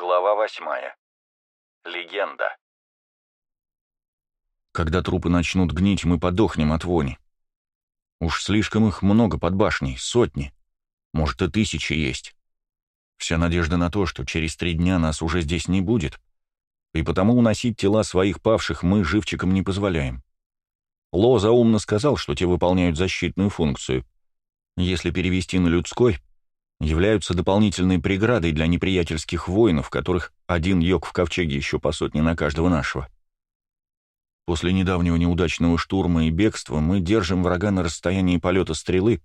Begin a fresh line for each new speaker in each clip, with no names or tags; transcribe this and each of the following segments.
Глава восьмая. Легенда.
Когда трупы начнут гнить, мы подохнем от вони. Уж слишком их много под башней, сотни. Может, и тысячи есть. Вся надежда на то, что через три дня нас уже здесь не будет, и потому уносить тела своих павших мы живчикам не позволяем. Ло заумно сказал, что те выполняют защитную функцию. Если перевести на людской, являются дополнительной преградой для неприятельских воинов, которых один йог в ковчеге еще по сотне на каждого нашего. После недавнего неудачного штурма и бегства мы держим врага на расстоянии полета стрелы,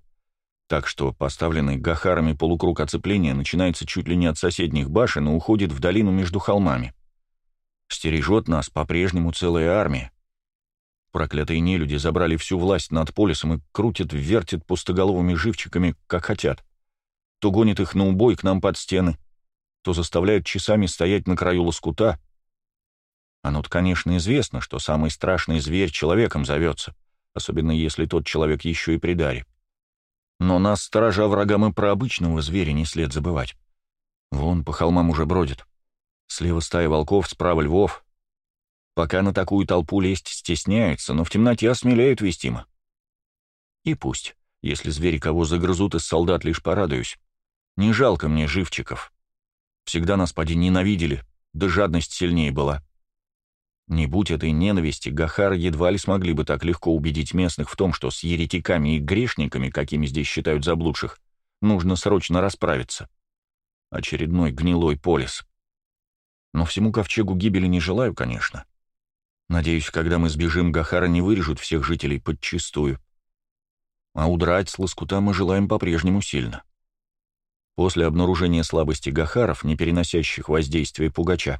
так что поставленный гахарами полукруг оцепления начинается чуть ли не от соседних башен и уходит в долину между холмами. Стережет нас по-прежнему целая армия. Проклятые нелюди забрали всю власть над полисом и крутят-вертят пустоголовыми живчиками, как хотят то гонит их на убой к нам под стены, то заставляет часами стоять на краю лоскута. Оно-то, конечно, известно, что самый страшный зверь человеком зовется, особенно если тот человек еще и при даре. Но нас, сторожа врагам, и про обычного зверя не след забывать. Вон по холмам уже бродит. Слева стая волков, справа львов. Пока на такую толпу лезть стесняются, но в темноте осмеляют вестимо. И пусть, если звери кого загрызут из солдат, лишь порадуюсь. Не жалко мне живчиков. Всегда нас поди ненавидели, да жадность сильнее была. Не будь этой ненависти, Гахары едва ли смогли бы так легко убедить местных в том, что с еретиками и грешниками, какими здесь считают заблудших, нужно срочно расправиться. Очередной гнилой полис. Но всему ковчегу гибели не желаю, конечно. Надеюсь, когда мы сбежим, Гахара не вырежут всех жителей подчистую. А удрать с лоскута мы желаем по-прежнему сильно. После обнаружения слабости гахаров, не переносящих воздействия пугача,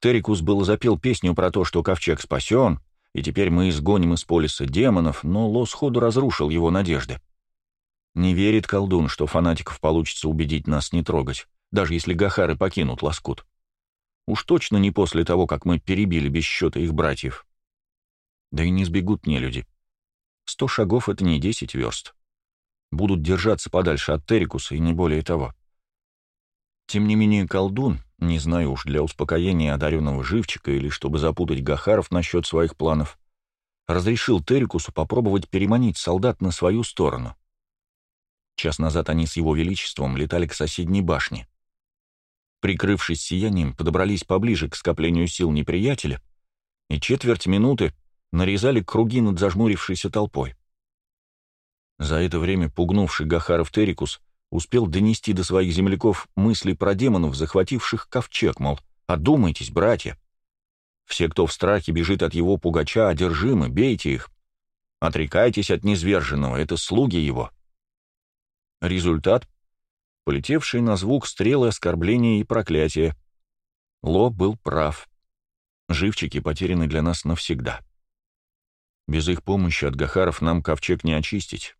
Терикус был запел песню про то, что ковчег спасен, и теперь мы изгоним из полиса демонов, но Ло сходу разрушил его надежды. Не верит колдун, что фанатиков получится убедить нас не трогать, даже если гахары покинут лоскут. Уж точно не после того, как мы перебили без счета их братьев. Да и не сбегут мне люди. Сто шагов — это не десять верст будут держаться подальше от Терикуса и не более того. Тем не менее, колдун, не знаю уж, для успокоения одаренного живчика или чтобы запутать Гахаров насчет своих планов, разрешил Терикусу попробовать переманить солдат на свою сторону. Час назад они с его величеством летали к соседней башне. Прикрывшись сиянием, подобрались поближе к скоплению сил неприятеля и четверть минуты нарезали круги над зажмурившейся толпой. За это время пугнувший Гахаров Терикус успел донести до своих земляков мысли про демонов, захвативших ковчег, мол, «Одумайтесь, братья! Все, кто в страхе бежит от его пугача, одержимы, бейте их! Отрекайтесь от низверженного, это слуги его!» Результат — полетевшие на звук стрелы оскорбления и проклятия. Ло был прав. Живчики потеряны для нас навсегда. Без их помощи от Гахаров нам ковчег не очистить.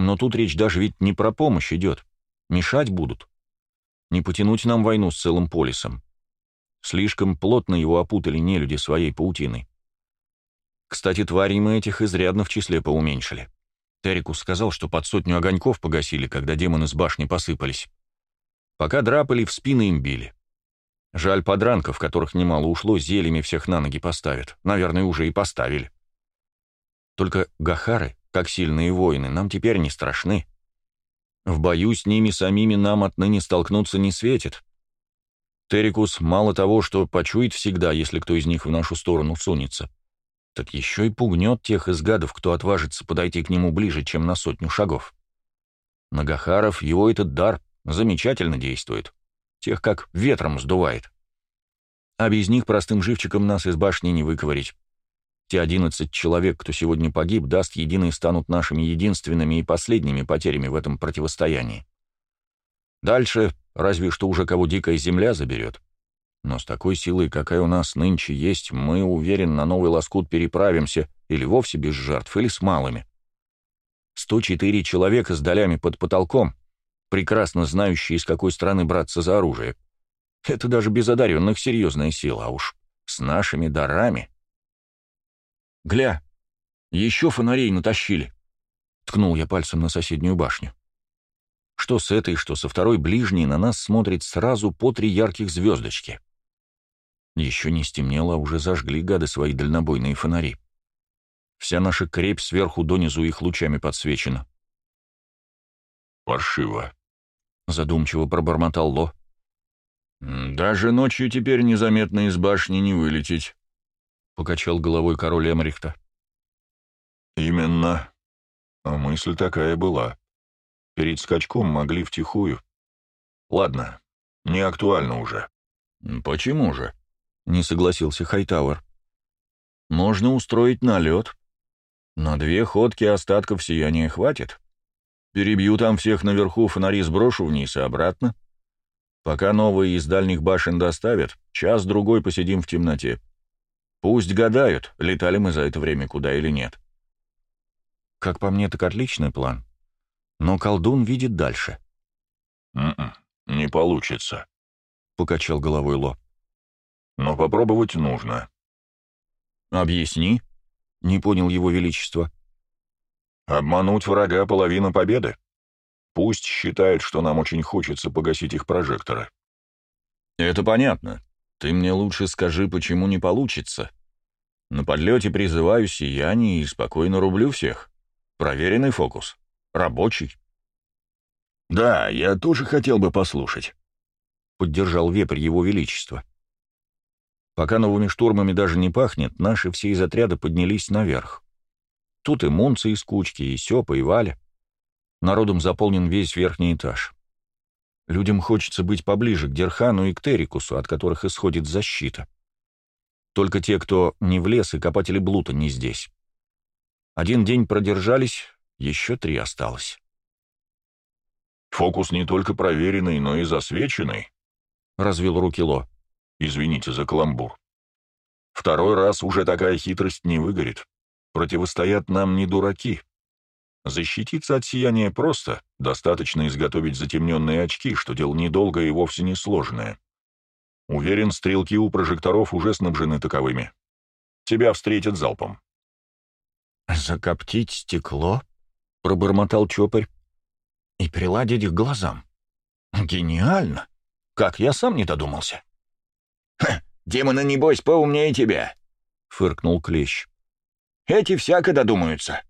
Но тут речь даже ведь не про помощь идет. Мешать будут. Не потянуть нам войну с целым полисом. Слишком плотно его опутали нелюди своей паутиной. Кстати, тварей мы этих изрядно в числе поуменьшили. Терикус сказал, что под сотню огоньков погасили, когда демоны с башни посыпались. Пока драпали, в спины им били. Жаль подранков, которых немало ушло, зельями всех на ноги поставят. Наверное, уже и поставили. Только гахары как сильные воины, нам теперь не страшны. В бою с ними самими нам отныне столкнуться не светит. Терикус мало того, что почует всегда, если кто из них в нашу сторону сунется, так еще и пугнет тех из гадов, кто отважится подойти к нему ближе, чем на сотню шагов. На Гахаров его этот дар замечательно действует. Тех как ветром сдувает. А без них простым живчиком нас из башни не выковырить. Те одиннадцать человек, кто сегодня погиб, даст единый станут нашими единственными и последними потерями в этом противостоянии. Дальше разве что уже кого дикая земля заберет. Но с такой силой, какая у нас нынче есть, мы, уверен, на новый лоскут переправимся или вовсе без жертв, или с малыми. 104 человека с долями под потолком, прекрасно знающие, с какой стороны браться за оружие. Это даже без одаренных серьезная сила, а уж с нашими дарами. «Гля, еще фонарей натащили!» — ткнул я пальцем на соседнюю башню. Что с этой, что со второй ближней на нас смотрит сразу по три ярких звездочки. Еще не стемнело, а уже зажгли гады свои дальнобойные фонари. Вся наша крепь сверху донизу их лучами подсвечена.
«Паршиво», —
задумчиво пробормотал Ло.
«Даже ночью теперь незаметно из башни не вылететь», — покачал головой король Эмрихта. «Именно. А мысль такая была. Перед скачком могли втихую. Ладно, не актуально уже».
«Почему же?» — не согласился Хайтауэр. «Можно устроить налет. На две ходки остатков сияния хватит. Перебью там всех наверху, фонари сброшу вниз и обратно. Пока новые из дальних башен доставят, час-другой посидим в темноте. Пусть гадают, летали мы за это время куда или нет. Как по мне, так отличный план. Но колдун видит дальше.
«М «М-м, -м, «Не получится», — покачал головой Ло. «Но попробовать нужно».
«Объясни», — не понял его величество.
«Обмануть врага — половина победы», Пусть считает, что нам очень хочется погасить их прожекторы.
Это понятно. Ты мне лучше скажи, почему не получится. На подлете призываю сияние и спокойно рублю всех. Проверенный фокус. Рабочий.
Да, я тоже хотел бы послушать.
Поддержал вепрь его величества. Пока новыми штурмами даже не пахнет, наши все из отряда поднялись наверх. Тут и Мунцы из кучки, и Сёпа, и Валя. Народом заполнен весь верхний этаж. Людям хочется быть поближе к Дерхану и к Терикусу, от которых исходит защита. Только те, кто не в лес и копатели блута не здесь. Один день продержались, еще три осталось.
«Фокус не только проверенный, но и засвеченный», — развел руки Ло. «Извините за каламбур. Второй раз уже такая хитрость не выгорит. Противостоят нам не дураки. Защититься от сияния просто, достаточно изготовить затемненные очки, что дело недолгое и вовсе не сложное. Уверен, стрелки у прожекторов уже снабжены таковыми. Тебя встретят залпом.
«Закоптить стекло?» — пробормотал Чопарь. «И приладить к глазам. Гениально! Как я сам не додумался!»
«Ха, демоны, небось, поумнее тебя!» — фыркнул Клещ. «Эти всяко додумаются.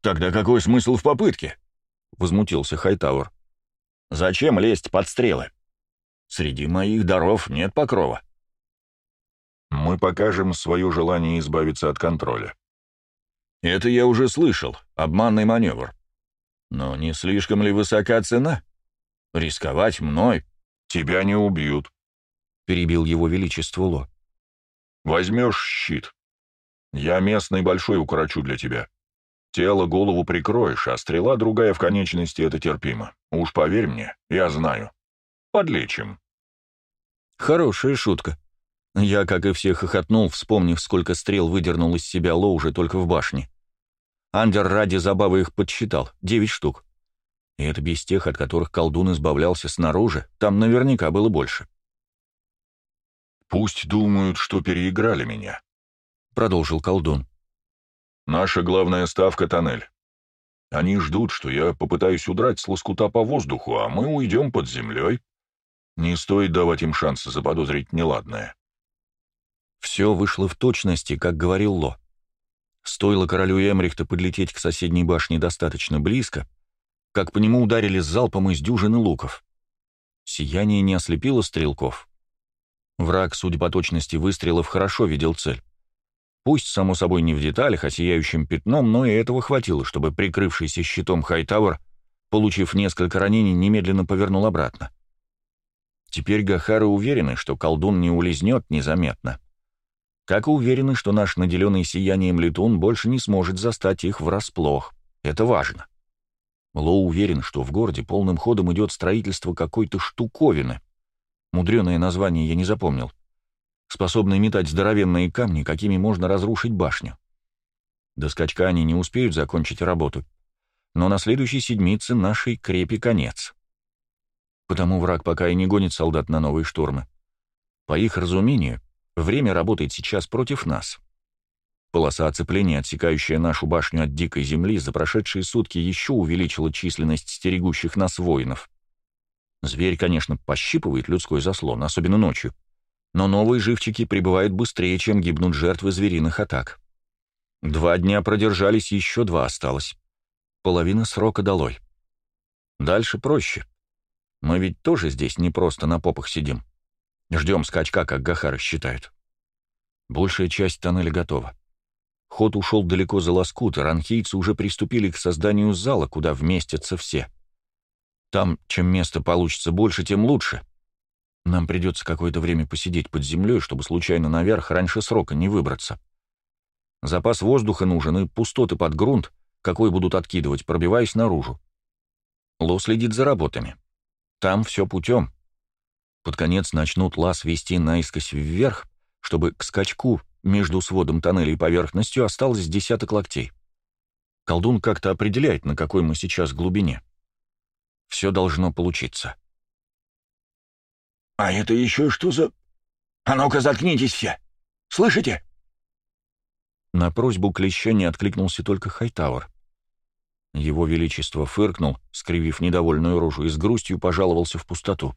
«Тогда какой смысл в попытке?» — возмутился Хайтауэр. «Зачем лезть под стрелы? Среди моих даров нет покрова».
«Мы покажем свое желание избавиться от контроля».
«Это я уже слышал, обманный маневр. Но не слишком ли высока цена? Рисковать мной?»
«Тебя не убьют», — перебил его величество Ло. «Возьмешь щит. Я местный большой укорочу для тебя». Тело голову прикроешь, а стрела другая в конечности — это терпимо. Уж поверь мне, я знаю. Подлечим.
Хорошая шутка. Я, как и все, хохотнул, вспомнив, сколько стрел выдернул из себя Ло уже только в башне. Андер ради забавы их подсчитал — девять штук. И это без тех, от которых колдун избавлялся снаружи, там наверняка было больше.
«Пусть думают, что переиграли меня», — продолжил колдун. Наша главная ставка — тоннель. Они ждут, что я попытаюсь удрать с лоскута по воздуху, а мы уйдем под землей. Не стоит давать им шанса заподозрить неладное.
Все вышло в точности, как говорил Ло. Стоило королю Эмрихта подлететь к соседней башне достаточно близко, как по нему ударили с залпом из дюжины луков. Сияние не ослепило стрелков. Враг, судя по точности выстрелов, хорошо видел цель. Пусть, само собой, не в деталях, а сияющим пятном, но и этого хватило, чтобы прикрывшийся щитом Хайтауэр, получив несколько ранений, немедленно повернул обратно. Теперь Гахары уверены, что колдун не улизнет незаметно. Как и уверены, что наш наделенный сиянием летун больше не сможет застать их врасплох. Это важно. Ло уверен, что в городе полным ходом идет строительство какой-то штуковины. Мудреное название я не запомнил способные метать здоровенные камни, какими можно разрушить башню. До скачка они не успеют закончить работу, но на следующей седмице нашей крепи конец. Потому враг пока и не гонит солдат на новые штурмы. По их разумению, время работает сейчас против нас. Полоса оцепления, отсекающая нашу башню от дикой земли, за прошедшие сутки еще увеличила численность стерегущих нас воинов. Зверь, конечно, пощипывает людской заслон, особенно ночью, но новые живчики прибывают быстрее, чем гибнут жертвы звериных атак. Два дня продержались, еще два осталось. Половина срока долой. Дальше проще. Мы ведь тоже здесь не просто на попах сидим. Ждем скачка, как Гахары считают. Большая часть тоннеля готова. Ход ушел далеко за лоскут, и ранхийцы уже приступили к созданию зала, куда вместятся все. Там, чем места получится больше, тем лучше. Нам придется какое-то время посидеть под землей, чтобы случайно наверх раньше срока не выбраться. Запас воздуха нужен и пустоты под грунт, какой будут откидывать, пробиваясь наружу. Ло следит за работами. Там все путем. Под конец начнут лаз вести наискось вверх, чтобы к скачку между сводом тоннеля и поверхностью осталось десяток локтей. Колдун как-то определяет, на какой мы сейчас глубине. Все должно получиться.
«А это еще что за... А ну-ка, заткнитесь все! Слышите?»
На просьбу клеща не откликнулся только Хайтауэр. Его Величество фыркнул, скривив недовольную рожу, и с грустью пожаловался в пустоту.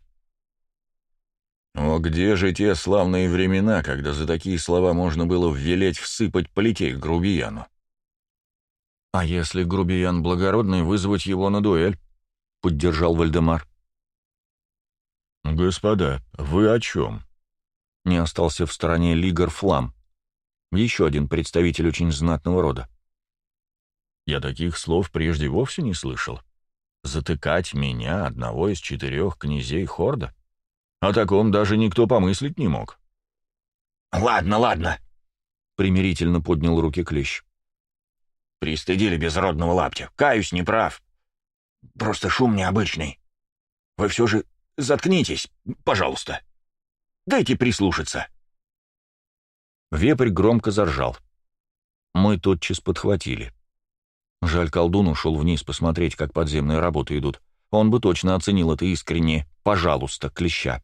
«О, где же те славные времена, когда за такие слова можно было велеть всыпать полетей к грубияну?»
«А если грубиян благородный, вызвать его на дуэль?» — поддержал Вальдемар.
«Господа, вы о чем?»
Не остался в стороне Лигар Флам, еще один представитель очень знатного рода.
Я таких слов прежде вовсе не слышал. Затыкать меня, одного из четырех князей Хорда? О таком даже никто помыслить не мог.
«Ладно, ладно», — примирительно поднял руки Клещ. «Пристыдили безродного лаптя. Каюсь, не прав. Просто шум необычный. Вы все же заткнитесь, пожалуйста. Дайте прислушаться».
Вепрь громко заржал. Мы тотчас подхватили. Жаль, колдун ушел вниз посмотреть, как подземные работы идут. Он бы точно оценил это искренне. Пожалуйста, клеща.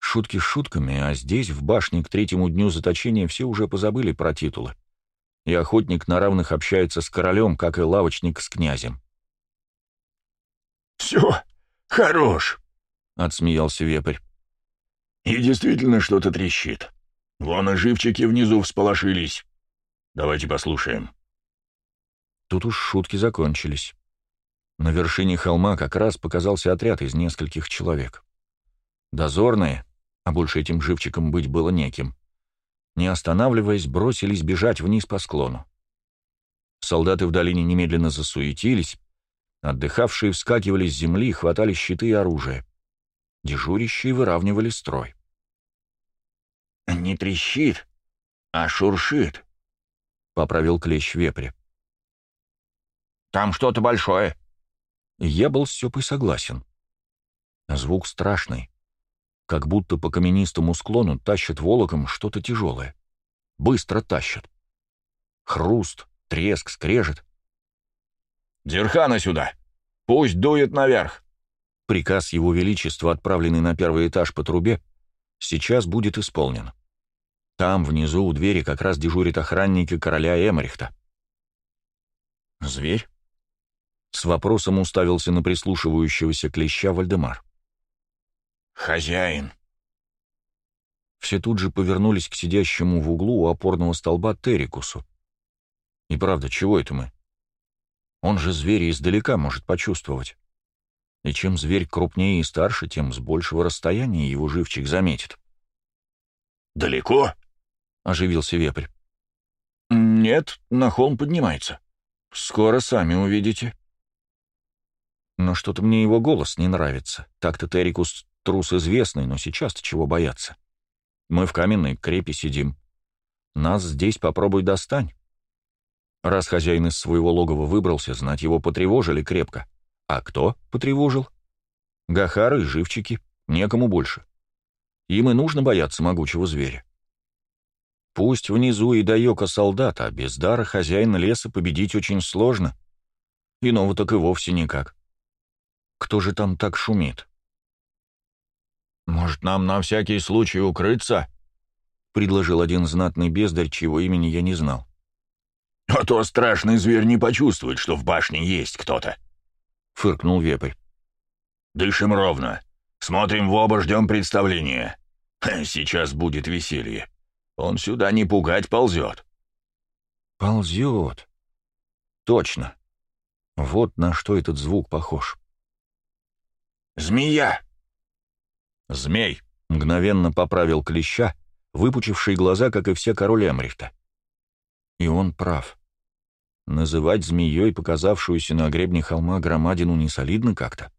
Шутки шутками, а здесь, в башне, к третьему дню заточения все уже позабыли про титулы. И охотник на равных общается с королем, как и лавочник с князем.
«Все, хорош!»
— отсмеялся вепрь.
«И действительно что-то трещит. Вон и живчики внизу всполошились. Давайте послушаем».
Тут уж шутки закончились. На вершине холма как раз показался отряд из нескольких человек. Дозорные, а больше этим живчиком быть было неким, не останавливаясь, бросились бежать вниз по склону. Солдаты в долине немедленно засуетились, отдыхавшие вскакивали с земли, хватали щиты и оружие. Дежурящие выравнивали строй.
«Не трещит, а шуршит», — поправил клещ вепря. «Там что-то большое».
Я был с Сёпой согласен. Звук страшный. Как будто по каменистому склону тащат волоком что-то тяжелое. Быстро тащат. Хруст, треск, скрежет.
«Дерхана сюда! Пусть дует наверх!»
Приказ Его Величества, отправленный на первый этаж по трубе, сейчас будет исполнен. Там, внизу, у двери, как раз дежурят охранники короля Эмрихта. «Зверь?» С вопросом уставился на прислушивающегося клеща Вальдемар.
«Хозяин!»
Все тут же повернулись к сидящему в углу у опорного столба Террикусу. И правда, чего это мы? Он же зверя издалека может почувствовать. И чем зверь крупнее и старше, тем с большего расстояния его живчик заметит.
«Далеко?»
— оживился вепрь.
«Нет, на холм поднимается.
Скоро сами увидите». Но что-то мне его голос не нравится. Так-то Террикус трус известный, но сейчас-то чего бояться? Мы в каменной крепе сидим. Нас здесь попробуй достань. Раз хозяин из своего логова выбрался, знать его потревожили крепко. А кто потревожил? Гахары и живчики. Некому больше. Им и нужно бояться могучего зверя. Пусть внизу и даёка солдат, а без дара хозяина леса победить очень сложно. Иного так и вовсе никак. Кто же там так шумит?
«Может, нам на всякий случай укрыться?»
— предложил один знатный бездарь, чьего имени я не знал.
«А то страшный зверь не почувствует, что в башне есть кто-то», — фыркнул вепрь. «Дышим ровно. Смотрим в оба, ждем представления. Сейчас будет веселье. Он сюда не пугать ползет».
«Ползет. Точно. Вот на что этот звук похож».
«Змея!»
«Змей!» — мгновенно поправил клеща, выпучивший глаза, как и все король Эмрихта. И он прав. Называть змеей показавшуюся на гребне холма громадину не солидно как-то.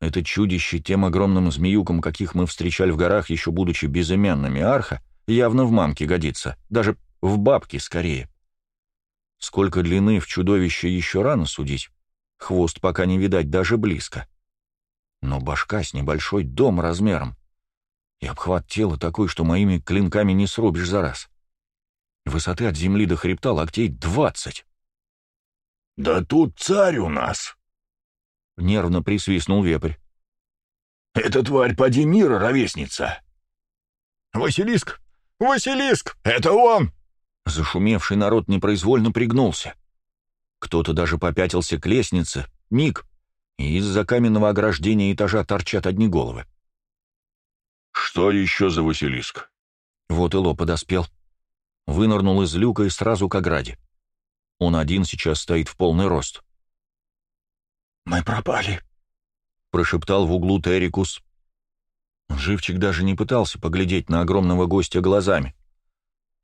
Это чудище тем огромным змеюкам, каких мы встречали в горах, еще будучи безымянными арха, явно в мамке годится, даже в бабке скорее. Сколько длины в чудовище еще рано судить, хвост пока не видать даже близко но башка с небольшой дом размером. И обхват тела такой, что моими клинками не срубишь за раз. Высоты от земли до хребта локтей двадцать.
«Да тут царь у нас!»
— нервно присвистнул вепрь.
«Эта тварь поди мира, ровесница!» «Василиск! Василиск! Это он!»
Зашумевший народ непроизвольно пригнулся. Кто-то даже попятился к лестнице. Миг, и из-за каменного ограждения этажа торчат одни головы.
«Что еще за Василиск?»
Вот Ило подоспел. Вынырнул из люка и сразу к ограде. Он один сейчас стоит в полный рост.
«Мы пропали», —
прошептал в углу Террикус. Живчик даже не пытался поглядеть на огромного гостя глазами.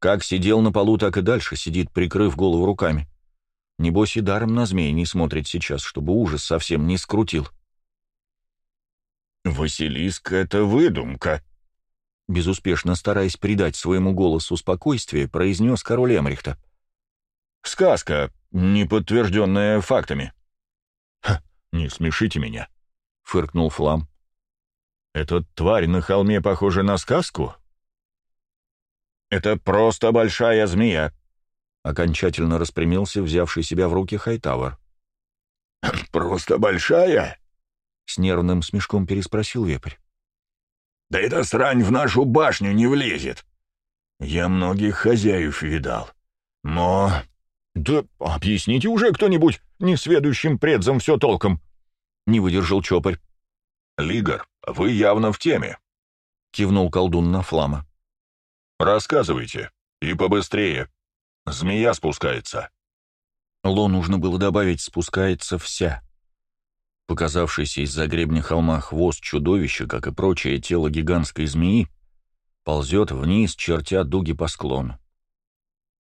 Как сидел на полу, так и дальше сидит, прикрыв голову руками. Небось и даром на змея не смотрит сейчас, чтобы ужас совсем не скрутил.
«Василиск — это выдумка», —
безуспешно стараясь придать своему голосу спокойствие, произнес король Эмрихта.
«Сказка, не подтвержденная фактами».
«Ха, не смешите меня», — фыркнул Флам.
«Эта тварь на холме похожа на сказку?» «Это просто большая змея»,
Окончательно распрямился взявший себя в руки Хайтавр.
«Просто большая?»
— с нервным смешком переспросил вепрь.
«Да эта срань в нашу башню не влезет. Я многих хозяев видал. Но...» «Да объясните уже кто-нибудь несведущим предзом все толком!» — не выдержал Чопарь.
«Лигар, вы явно в теме», —
кивнул колдун на Флама.
«Рассказывайте, и побыстрее». Змея спускается.
Ло нужно было добавить «спускается вся». Показавшийся из-за гребня холма хвост чудовища, как и прочее тело гигантской змеи, ползет вниз, чертя дуги по склону.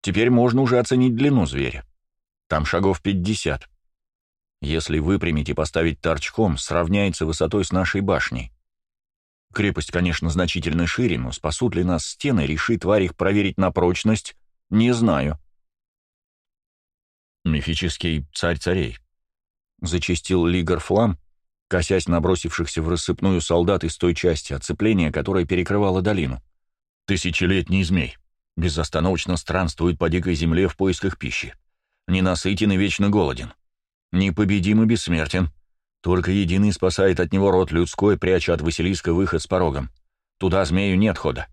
Теперь можно уже оценить длину зверя. Там шагов пятьдесят. Если выпрямить и поставить торчком, сравняется высотой с нашей башней. Крепость, конечно, значительно шире, но спасут ли нас стены, решит тварь их проверить на прочность, «Не знаю». «Мифический царь царей», — зачастил Лигар Флам, косясь набросившихся в рассыпную солдат из той части оцепления, которая перекрывала долину. «Тысячелетний змей. Безостановочно странствует по дикой земле в поисках пищи. Ненасытен и вечно голоден. Непобедим и бессмертен. Только единый спасает от него род людской, пряча от Василиска выход с порогом. Туда змею нет хода.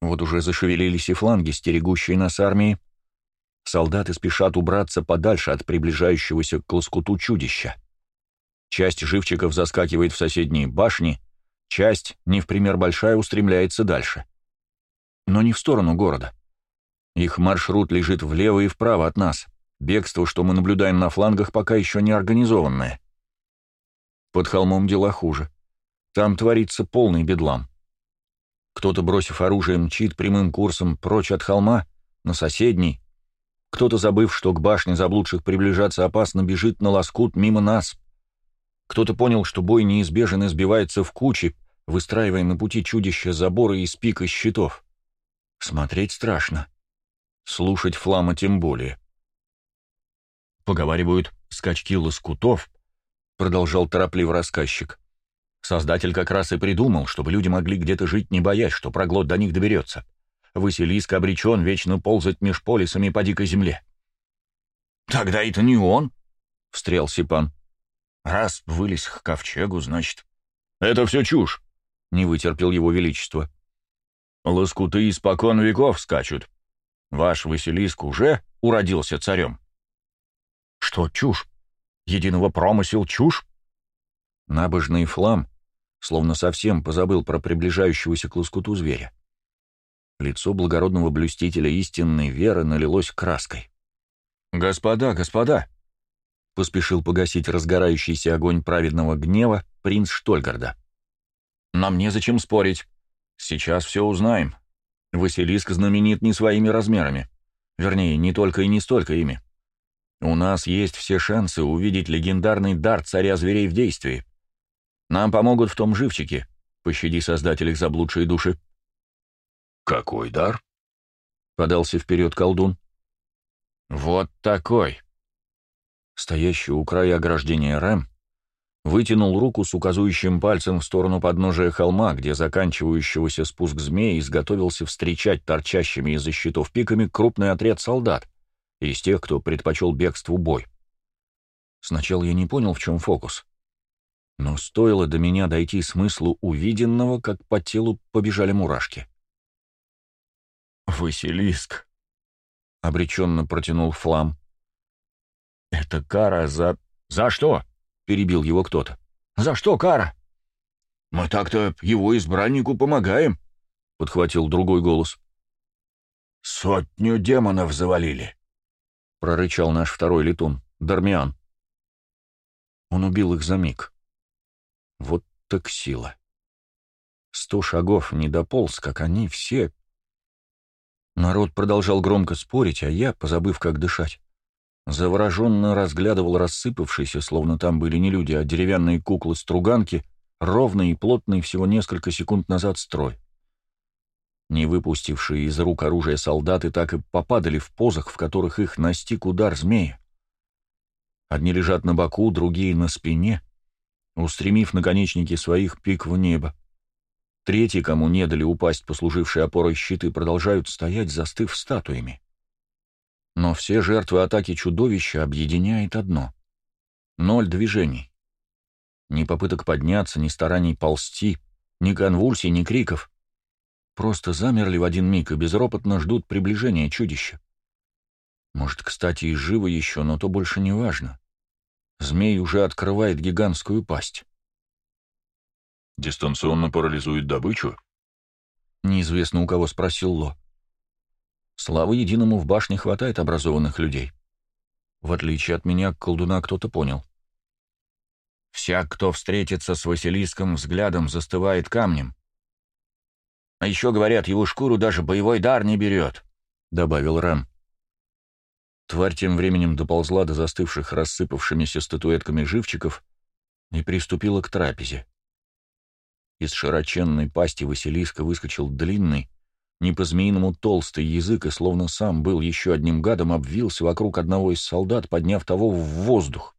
Вот уже зашевелились и фланги, стерегущие нас армии. Солдаты спешат убраться подальше от приближающегося к лоскуту чудища. Часть живчиков заскакивает в соседние башни, часть, не в пример большая, устремляется дальше. Но не в сторону города. Их маршрут лежит влево и вправо от нас. Бегство, что мы наблюдаем на флангах, пока еще не организованное. Под холмом дела хуже. Там творится полный бедлам. Кто-то, бросив оружие, мчит прямым курсом прочь от холма, на соседний. Кто-то, забыв, что к башне заблудших приближаться опасно, бежит на лоскут мимо нас. Кто-то понял, что бой неизбежен и сбивается в кучи, выстраивая на пути чудища заборы из пик и щитов. Смотреть страшно. Слушать флама тем более. Поговаривают, скачки лоскутов, продолжал торопливо рассказчик. Создатель как раз и придумал, чтобы люди могли где-то жить, не боясь, что проглот до них доберется. Василиск обречен вечно ползать меж полисами по дикой земле. «Тогда это не он», — встрял Сипан. «Раз вылез к ковчегу, значит...» «Это все чушь», — не вытерпел его величество. Лоскуты испокон веков скачут. Ваш Василиск уже уродился царем. Что, чушь? Единого промысел чушь? Набожный флам словно совсем позабыл про приближающегося к лоскуту зверя. Лицо благородного блюстителя истинной веры налилось краской. «Господа, господа!» — поспешил погасить разгорающийся огонь праведного гнева принц Штольгарда. «Нам незачем спорить. Сейчас все узнаем. Василиск знаменит не своими размерами. Вернее, не только и не столько ими. У нас есть все шансы увидеть легендарный дар царя зверей в действии. Нам помогут в том живчике. Пощади создатель их заблудшие души.
«Какой дар?»
— подался вперед колдун. «Вот такой». Стоящий у края ограждения Рэм вытянул руку с указующим пальцем в сторону подножия холма, где заканчивающегося спуск змеи изготовился встречать торчащими из-за щитов пиками крупный отряд солдат, из тех, кто предпочел бегству бой. Сначала я не понял, в чем фокус. Но стоило до меня дойти смыслу увиденного, как по телу побежали мурашки. «Василиск!» — обреченно протянул Флам. «Это кара за... За что?» — перебил его кто-то. «За что кара?» «Мы так-то его избраннику помогаем», — подхватил другой голос. «Сотню демонов завалили», — прорычал наш второй летун, Дармиан. Он убил их за миг. Вот так сила. Сто шагов не дополз, как они все. Народ продолжал громко спорить, а я, позабыв, как дышать, завороженно разглядывал рассыпавшиеся, словно там были не люди, а деревянные куклы-струганки, ровный и плотный всего несколько секунд назад строй. Не выпустившие из рук оружие солдаты так и попадали в позах, в которых их настиг удар змея. Одни лежат на боку, другие — на спине — устремив наконечники своих пик в небо. Третьи, кому не дали упасть послужившие опорой щиты, продолжают стоять, застыв статуями. Но все жертвы атаки чудовища объединяет одно — ноль движений. Ни попыток подняться, ни стараний ползти, ни конвульсий, ни криков. Просто замерли в один миг и безропотно ждут приближения чудища. Может, кстати, и живо еще, но то больше не важно. Змей уже открывает гигантскую пасть.
«Дистанционно парализует добычу?»
Неизвестно у кого спросил Ло. Славы единому в башне хватает образованных людей. В отличие от меня, колдуна кто-то понял. Всяк, кто встретится с Василиском, взглядом застывает камнем. А еще, говорят, его шкуру даже боевой дар не берет, — добавил Рэм. Тварь тем временем доползла до застывших рассыпавшимися статуэтками живчиков и приступила к трапезе. Из широченной пасти Василиска выскочил длинный, не по-змеиному толстый язык и словно сам был еще одним гадом обвился вокруг одного из солдат, подняв того в воздух.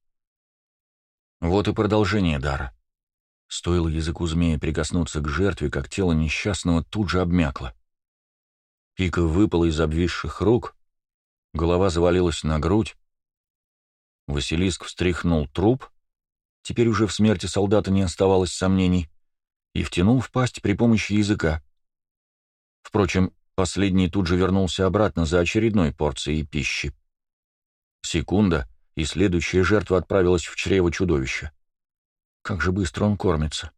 Вот и продолжение дара. Стоило языку змея прикоснуться к жертве, как тело несчастного тут же обмякло. Пика выпала из обвисших рук, Голова завалилась на грудь. Василиск встряхнул труп, теперь уже в смерти солдата не оставалось сомнений, и втянул в пасть при помощи языка. Впрочем, последний тут же вернулся обратно за очередной порцией пищи. Секунда, и следующая жертва отправилась в чрево чудовища. Как же быстро он кормится.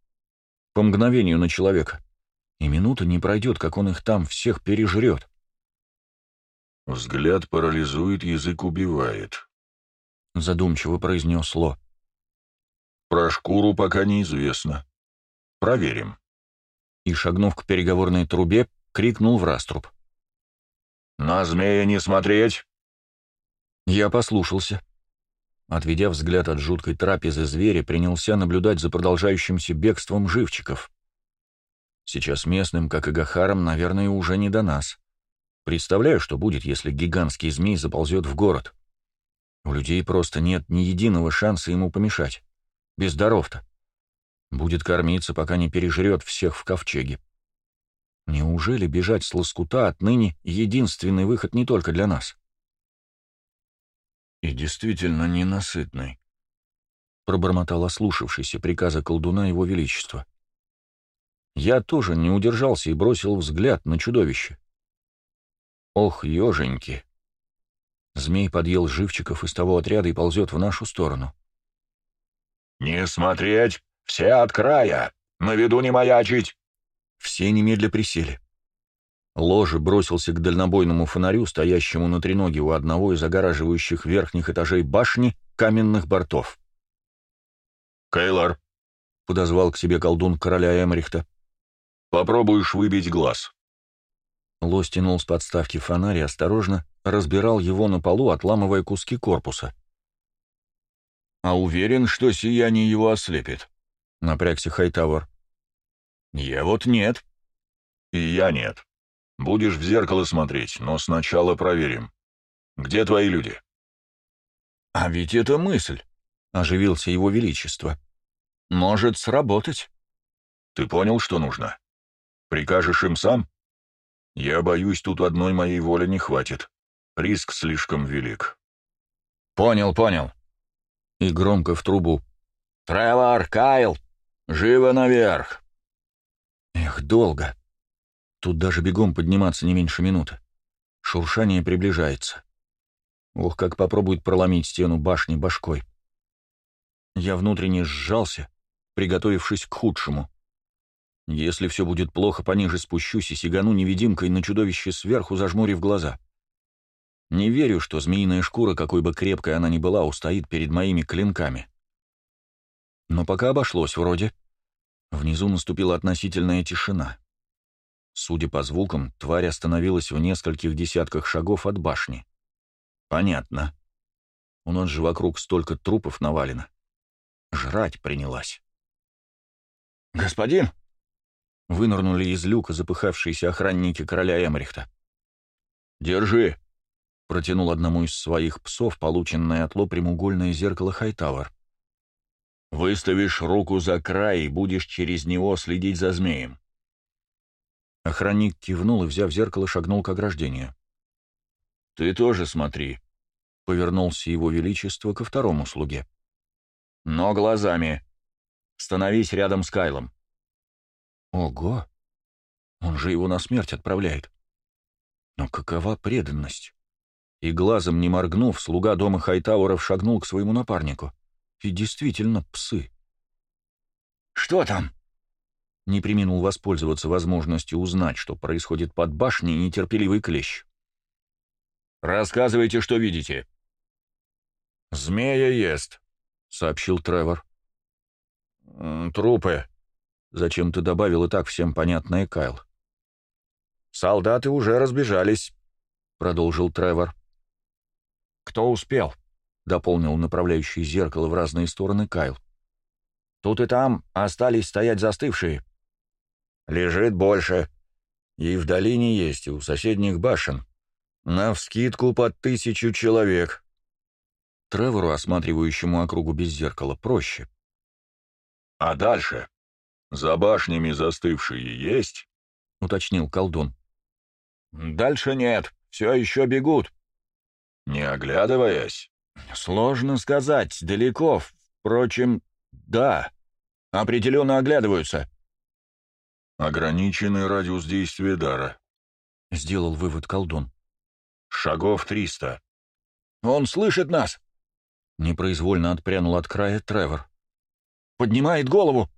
По мгновению на человека. И минута не пройдет, как он их там всех пережрет.
«Взгляд парализует, язык убивает», — задумчиво произнес Ло. «Про шкуру пока неизвестно. Проверим».
И, шагнув к переговорной трубе, крикнул в раструб.
«На змея не смотреть!»
Я послушался. Отведя взгляд от жуткой трапезы зверя, принялся наблюдать за продолжающимся бегством живчиков. Сейчас местным, как и Гахарам, наверное, уже не до нас. Представляю, что будет, если гигантский змей заползет в город. У людей просто нет ни единого шанса ему помешать. Без даров-то. Будет кормиться, пока не пережрет всех в ковчеге. Неужели бежать с лоскута отныне единственный выход не только для нас?
И действительно ненасытный, —
пробормотал ослушавшийся приказа колдуна его величества. Я тоже не удержался и бросил взгляд на чудовище. Ох, еженьки! Змей подъел живчиков из того отряда и ползет в нашу сторону.
«Не смотреть! Все от края! На виду не маячить!»
Все немедля присели. Ложи бросился к дальнобойному фонарю, стоящему на треноге у одного из огораживающих верхних этажей башни каменных бортов.
«Кейлор», —
подозвал к себе колдун короля Эмрихта, —
«попробуешь выбить глаз».
Ло стянул с подставки фонарь и осторожно разбирал его на полу, отламывая куски корпуса.
«А уверен, что сияние его ослепит?»
— напрягся Хайтавр.
«Я вот нет». «И я нет. Будешь в зеркало смотреть, но сначала проверим. Где твои люди?»
«А ведь это мысль», — оживился его величество. «Может сработать».
«Ты понял, что нужно? Прикажешь им сам?» «Я боюсь, тут одной моей воли не хватит. Риск слишком велик».
«Понял, понял». И громко в трубу. «Тревор, Кайл, живо наверх!» Эх, долго. Тут даже бегом подниматься не меньше минуты. Шуршание приближается. Ох, как попробует проломить стену башни башкой. Я внутренне сжался, приготовившись к худшему. Если все будет плохо, пониже спущусь и сигану невидимкой на чудовище сверху, зажмурив глаза. Не верю, что змеиная шкура, какой бы крепкой она ни была, устоит перед моими клинками. Но пока обошлось вроде. Внизу наступила относительная тишина. Судя по звукам, тварь остановилась в нескольких десятках шагов от башни. Понятно. У нас же вокруг столько трупов навалено. Жрать принялась. «Господин!» — вынырнули из люка запыхавшиеся охранники короля Эмрихта. «Держи!» — протянул одному из своих псов, полученное от Ло прямоугольное зеркало Хайтавр. «Выставишь руку за край и будешь через него следить за змеем». Охранник кивнул и, взяв зеркало, шагнул к ограждению. «Ты тоже смотри», — повернулся его величество ко второму слуге. «Но глазами. Становись рядом с Кайлом». «Ого! Он же его на смерть отправляет. Но какова преданность?» И глазом не моргнув, слуга дома Хайтауэров шагнул к своему напарнику. И действительно, псы. «Что там?» Не приминул воспользоваться возможностью узнать, что происходит под башней нетерпеливый клещ. «Рассказывайте, что видите».
«Змея ест», — сообщил Тревор.
«Трупы», — зачем ты добавил и так всем понятное, Кайл. «Солдаты уже разбежались», — продолжил Тревор. «Кто успел?» — дополнил направляющий зеркало в разные стороны Кайл. «Тут и там остались стоять застывшие». «Лежит больше. И в долине есть, и у соседних башен. Навскидку под тысячу человек. Тревору, осматривающему округу без зеркала, проще.
«А дальше? За башнями застывшие есть?»
— уточнил колдун.
«Дальше нет. Все еще бегут». «Не оглядываясь?»
«Сложно сказать. Далеко. Впрочем, да. Определенно оглядываются».
«Ограниченный радиус действия дара», —
сделал вывод колдун.
Шагов триста.
«Он слышит нас!» Непроизвольно отпрянул от края Тревор. «Поднимает голову!»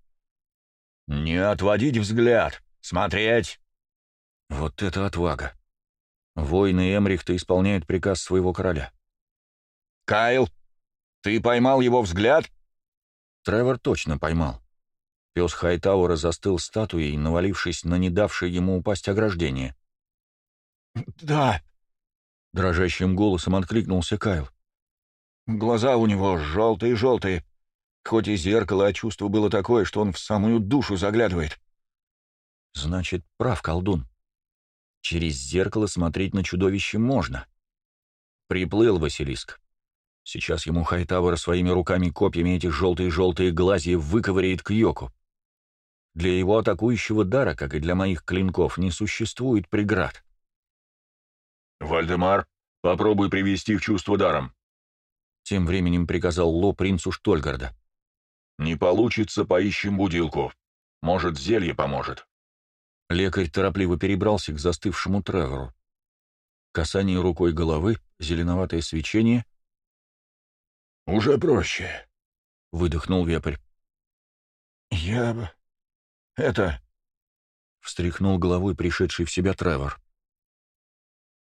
«Не отводить взгляд! Смотреть!» Вот это отвага! Воины Эмрихта исполняют приказ своего короля. «Кайл, ты поймал его взгляд?» Тревор точно поймал. Пес Хайтаура застыл статуей, навалившись на не давшее ему упасть ограждение. «Да», Дрожащим голосом откликнулся Кайл. Глаза у него желтые-желтые. Хоть и зеркало, а чувство было такое, что он в самую душу заглядывает. Значит, прав колдун. Через зеркало смотреть на чудовище можно. Приплыл Василиск. Сейчас ему Хайтавра своими руками-копьями эти желтые-желтые глазья выковыряет к йоку. Для его атакующего дара, как и для моих клинков, не существует преград.
«Вальдемар, попробуй привести в чувство даром», —
тем временем приказал Ло принцу Штольгарда.
«Не получится, поищем будилку. Может, зелье поможет».
Лекарь торопливо перебрался к застывшему Тревору. Касание рукой головы, зеленоватое свечение.
«Уже проще», —
выдохнул вепрь.
«Я это...»
— встряхнул головой пришедший в себя Тревор.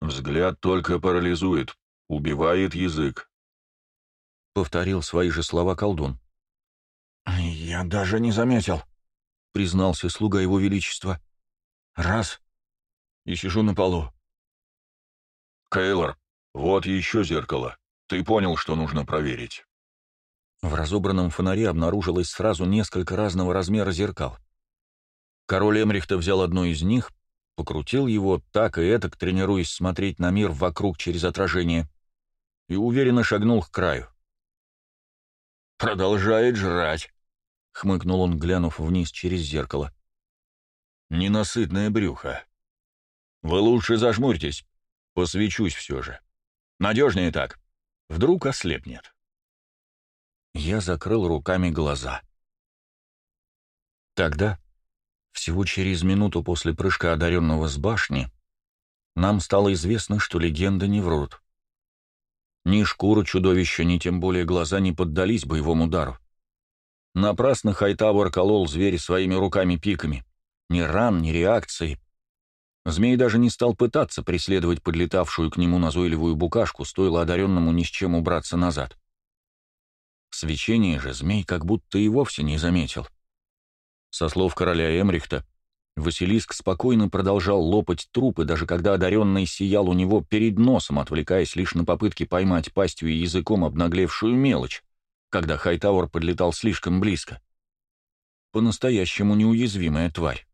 «Взгляд только парализует, убивает язык», —
повторил свои же слова колдун.
«Я даже не заметил», — признался слуга его величества. «Раз — и сижу на полу».
«Кейлор, вот еще зеркало. Ты понял, что нужно проверить».
В разобранном фонаре обнаружилось сразу несколько разного размера зеркал. Король Эмрихта взял одно из них, покрутил его так и этак, тренируясь смотреть на мир вокруг через отражение, и уверенно шагнул к краю.
«Продолжает жрать», — хмыкнул он, глянув вниз через зеркало.
«Ненасытное брюхо. Вы лучше зажмурьтесь, посвечусь все же. Надежнее так. Вдруг ослепнет».
Я закрыл руками глаза. Тогда, всего через минуту после прыжка одаренного с башни, нам стало известно, что легенды не врут. Ни шкура чудовища, ни тем более глаза не поддались боевому удару. Напрасно Хайтавр колол зверь своими руками-пиками. Ни ран, ни реакции. Змей даже не стал пытаться преследовать подлетавшую к нему назойливую букашку, стоило одаренному ни с чем убраться назад. Свечение же змей как будто и вовсе не заметил. Со слов короля Эмрихта, Василиск спокойно продолжал лопать трупы, даже когда одаренный сиял у него перед носом, отвлекаясь лишь на попытки поймать пастью и языком обнаглевшую мелочь, когда Хайтауэр подлетал слишком близко. По-настоящему неуязвимая тварь.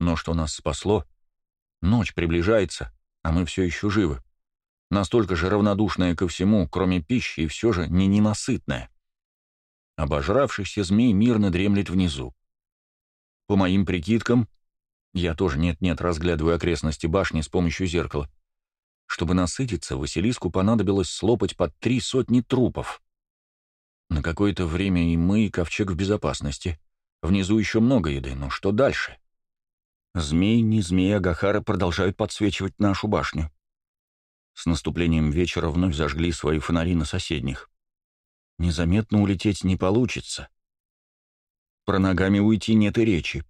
Но что нас спасло? Ночь приближается, а мы все еще живы настолько же равнодушная ко всему, кроме пищи, и все же не ненасытная. Обожравшийся змей мирно дремлет внизу. По моим прикидкам, я тоже нет-нет разглядываю окрестности башни с помощью зеркала, чтобы насытиться, Василиску понадобилось слопать под три сотни трупов. На какое-то время и мы, и ковчег в безопасности. Внизу еще много еды, но что дальше? Змей, не змея Гахара продолжают подсвечивать нашу башню. С наступлением вечера вновь зажгли свои фонари на соседних. Незаметно улететь не получится. Про ногами уйти нет и речи.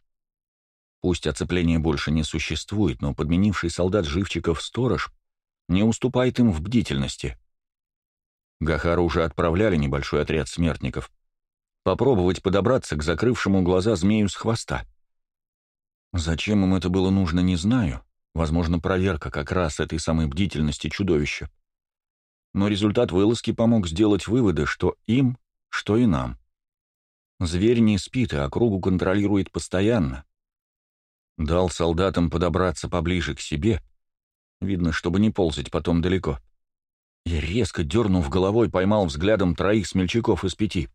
Пусть оцепления больше не существует, но подменивший солдат живчиков сторож не уступает им в бдительности. Гахару уже отправляли небольшой отряд смертников. Попробовать подобраться к закрывшему глаза змею с хвоста. Зачем им это было нужно, не знаю. Возможно, проверка как раз этой самой бдительности чудовища. Но результат вылазки помог сделать выводы, что им, что и нам. Зверь не спит, и округу контролирует постоянно. Дал солдатам подобраться поближе к себе, видно, чтобы не ползать потом далеко. И резко, дернув головой, поймал взглядом троих смельчаков из пяти.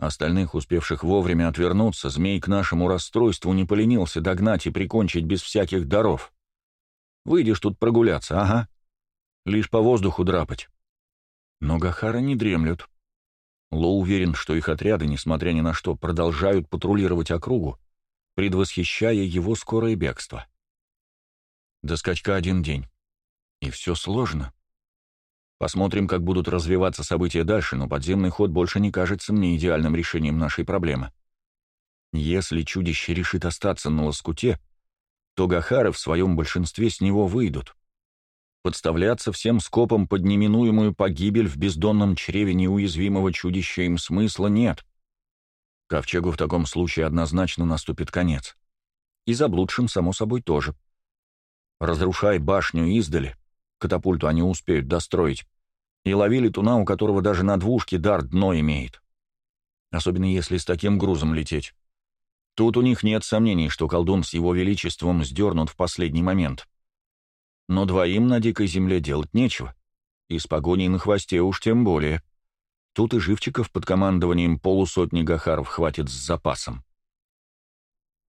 Остальных, успевших вовремя отвернуться, змей к нашему расстройству не поленился догнать и прикончить без всяких даров. Выйдешь тут прогуляться, ага. Лишь по воздуху драпать. Но Гахара не дремлют. Ло уверен, что их отряды, несмотря ни на что, продолжают патрулировать округу, предвосхищая его скорое бегство. До скачка один день. И все сложно. Посмотрим, как будут развиваться события дальше, но подземный ход больше не кажется мне идеальным решением нашей проблемы. Если чудище решит остаться на лоскуте, то Гахары в своем большинстве с него выйдут. Подставляться всем скопом под неминуемую погибель в бездонном чреве неуязвимого чудища им смысла нет. Ковчегу в таком случае однозначно наступит конец. И заблудшим, само собой, тоже. Разрушай башню издали, катапульту они успеют достроить, и ловили туна, у которого даже на двушке дар дно имеет. Особенно если с таким грузом лететь. Тут у них нет сомнений, что колдун с его величеством сдернут в последний момент. Но двоим на дикой земле делать нечего. И с погоней на хвосте уж тем более. Тут и живчиков под командованием полусотни гахаров хватит с запасом.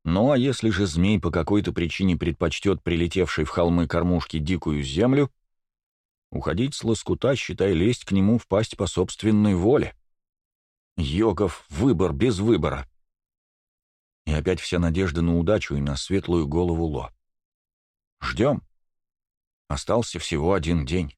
Ну а если же змей по какой-то причине предпочтет прилетевшей в холмы кормушки дикую землю, Уходить с лоскута, считай, лезть к нему в пасть по собственной воле. Йогов — выбор без выбора. И опять вся надежда на удачу и на светлую голову Ло. Ждем. Остался всего один день.